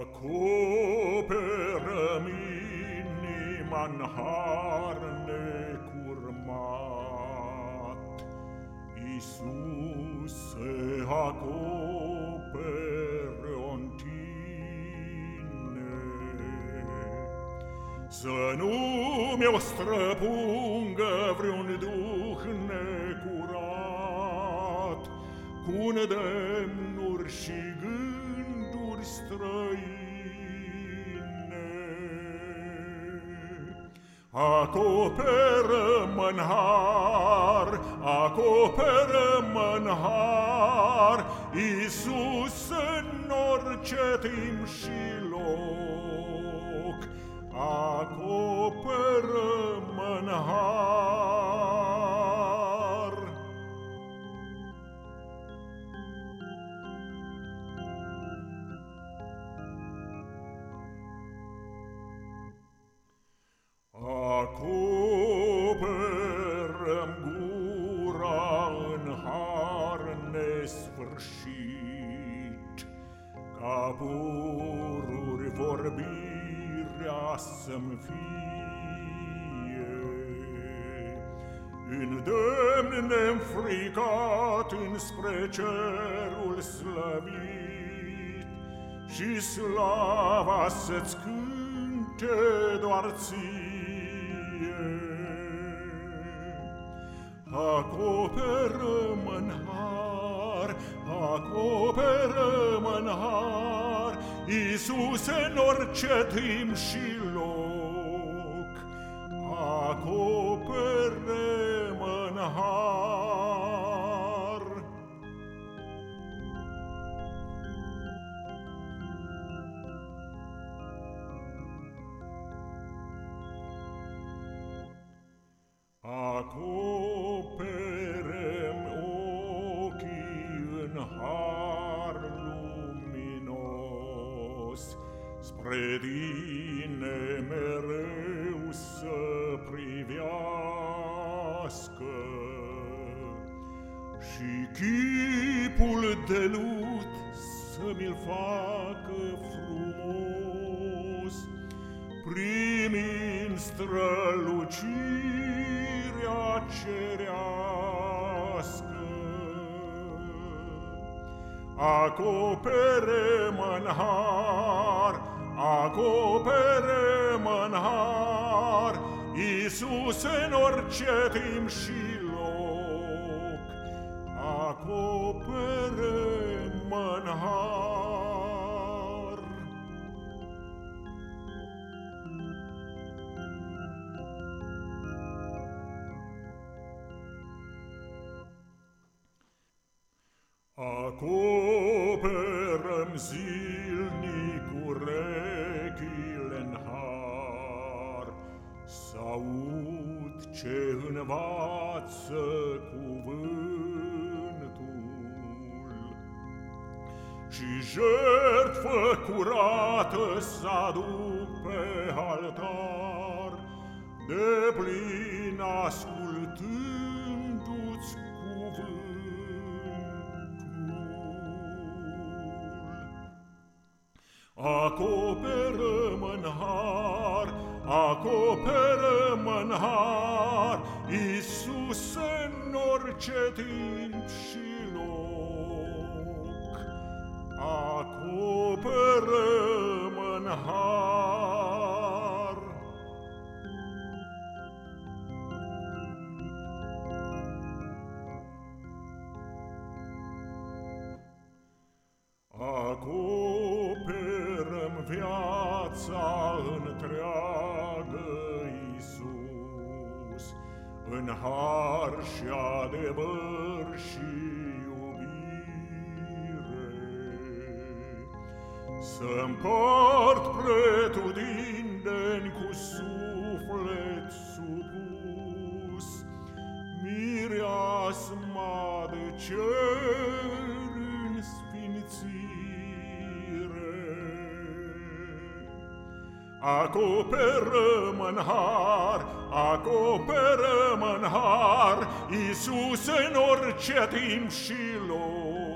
acoperă miniman în har necurmat. Iisuse, acoperă în tine, să nu mi-o străpungă vreun duh necurat, cu nedemnuri și gând, gânduri străine, Acoperă-mă n har, acoperă-mă n har, Iisus în orice timp și loc, acoperă-mă n har. Pururi vorbirea să-mi fie. Îndemn neînfricat înspre cerul slăvit, Și slava să-ți cânte doar ție. Acoperă-mă n har, acoperă-mă n har, Iisuse, în orice timp și loc, acoperă-mă n har. Acoperem Spre tine mereu să privească, Și chipul de lut să mi-l facă frumos, Primind strălucirea cerească. Acopere-mă n har, Iisus în orice timp și loc, acopere-mă n har. Acoperăm zilnic învață cuvântul, Și jertfă curată să aduc pe altar, De plin ascultându-ți cuvântul. Acoperă-mă n har, acoperă-mă n har, Iisus în orice timp și loc. Acoperă-mă n har. Acoperăm viața întreagă, Iisus, În har și adevăr și iubire. Să împart pretutindeni cu suflet supus, Mireasma de cer în sfințire. Acoperă-mă n har, acoperă-mă n har, Iisus în orice timp și loc.